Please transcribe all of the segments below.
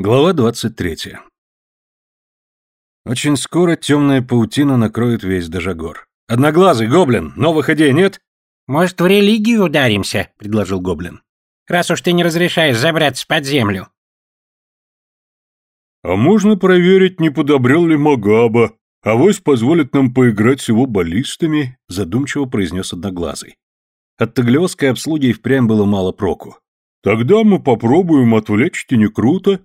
Глава 23. Очень скоро темная паутина накроет весь Дажагор. «Одноглазый, гоблин, новых идей нет?» «Может, в религию ударимся?» — предложил гоблин. «Раз уж ты не разрешаешь забраться под землю». «А можно проверить, не подобрел ли Магаба? Авось позволит нам поиграть с его баллистами», — задумчиво произнес Одноглазый. От таглиосской обслуги и впрямь было мало проку. «Тогда мы попробуем отвлечь Тенекрута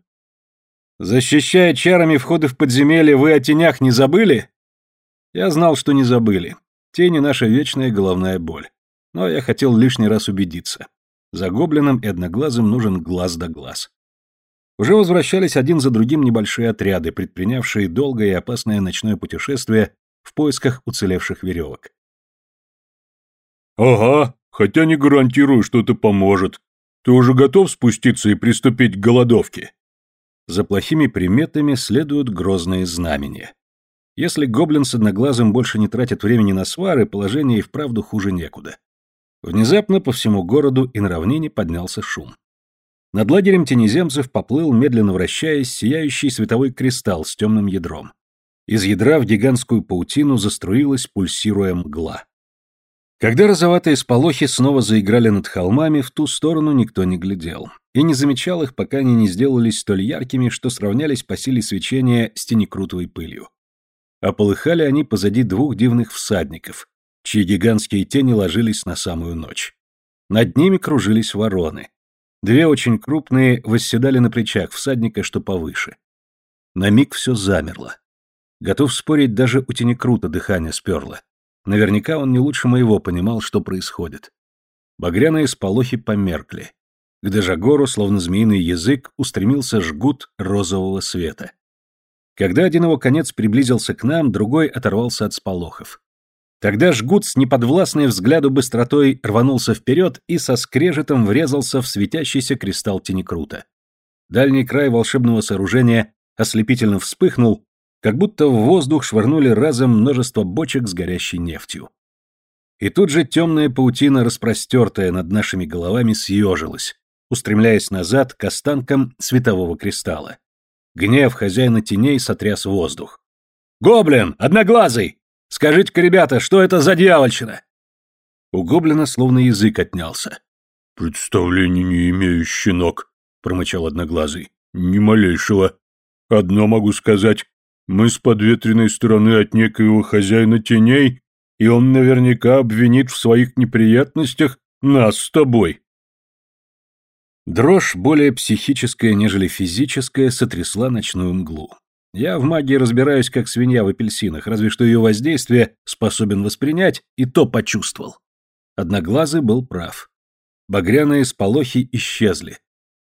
Защищая чарами входы в подземелье, вы о тенях не забыли? Я знал, что не забыли. Тени — наша вечная головная боль. Но я хотел лишний раз убедиться. За гоблином и одноглазым нужен глаз да глаз. Уже возвращались один за другим небольшие отряды, предпринявшие долгое и опасное ночное путешествие в поисках уцелевших веревок. «Ага, хотя не гарантирую, что это поможет. Ты уже готов спуститься и приступить к голодовке?» За плохими приметами следуют грозные знамения. Если гоблин с одноглазым больше не тратит времени на свары, положение и вправду хуже некуда. Внезапно по всему городу и на равнине поднялся шум. Над лагерем тенеземцев поплыл, медленно вращаясь, сияющий световой кристалл с темным ядром. Из ядра в гигантскую паутину заструилась, пульсируя мгла. Когда розоватые сполохи снова заиграли над холмами, в ту сторону никто не глядел и не замечал их, пока они не сделались столь яркими, что сравнялись по силе свечения с тенекрутовой пылью. А полыхали они позади двух дивных всадников, чьи гигантские тени ложились на самую ночь. Над ними кружились вороны. Две очень крупные восседали на плечах всадника, что повыше. На миг все замерло. Готов спорить, даже у тенекрута дыхание сперло. Наверняка он не лучше моего понимал, что происходит. Багряные сполохи померкли. К Дежагору, словно змеиный язык, устремился жгут розового света. Когда один его конец приблизился к нам, другой оторвался от сполохов. Тогда жгут с неподвластной взгляду быстротой рванулся вперед и со скрежетом врезался в светящийся кристалл тенекрута. Дальний край волшебного сооружения ослепительно вспыхнул, как будто в воздух швырнули разом множество бочек с горящей нефтью. И тут же темная паутина, распростертая над нашими головами, съежилась, устремляясь назад к останкам светового кристалла. Гнев хозяина теней сотряс воздух. «Гоблин! Одноглазый! Скажите-ка, ребята, что это за дьявольщина?» У гоблина словно язык отнялся. «Представления не имею, щенок», — промычал Одноглазый. «Ни малейшего. Одно могу сказать. Мы с подветренной стороны от некоего хозяина теней, и он наверняка обвинит в своих неприятностях нас с тобой». Дрожь, более психическая, нежели физическая, сотрясла ночную мглу. Я в магии разбираюсь, как свинья в апельсинах, разве что ее воздействие способен воспринять, и то почувствовал. Одноглазый был прав. Багряные сполохи исчезли.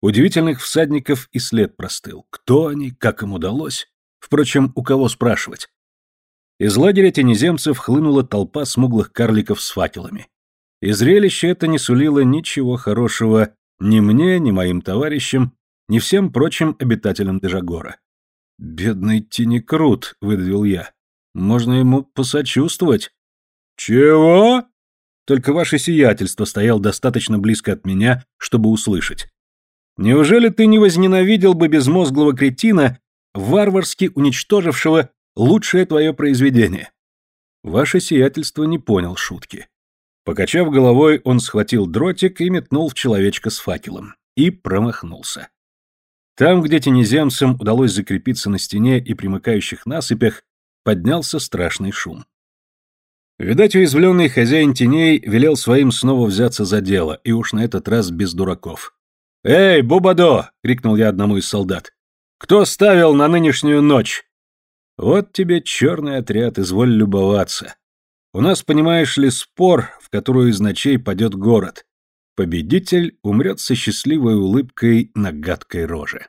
Удивительных всадников и след простыл. Кто они, как им удалось? Впрочем, у кого спрашивать? Из лагеря тенеземцев хлынула толпа смуглых карликов с факелами. И зрелище это не сулило ничего хорошего ни мне, ни моим товарищам, ни всем прочим обитателям Дежагора. «Бедный Тинекрут», — выдавил я. «Можно ему посочувствовать». «Чего?» Только ваше сиятельство стоял достаточно близко от меня, чтобы услышать. Неужели ты не возненавидел бы безмозглого кретина, варварски уничтожившего лучшее твое произведение? Ваше сиятельство не понял шутки. Покачав головой, он схватил дротик и метнул в человечка с факелом. И промахнулся. Там, где тенеземцам удалось закрепиться на стене и примыкающих насыпях, поднялся страшный шум. Видать, уязвленный хозяин теней велел своим снова взяться за дело, и уж на этот раз без дураков. «Эй, Бубадо!» — крикнул я одному из солдат. «Кто ставил на нынешнюю ночь?» «Вот тебе черный отряд, изволь любоваться. У нас, понимаешь ли, спор, в которую из ночей падет город. Победитель умрет со счастливой улыбкой на гадкой роже.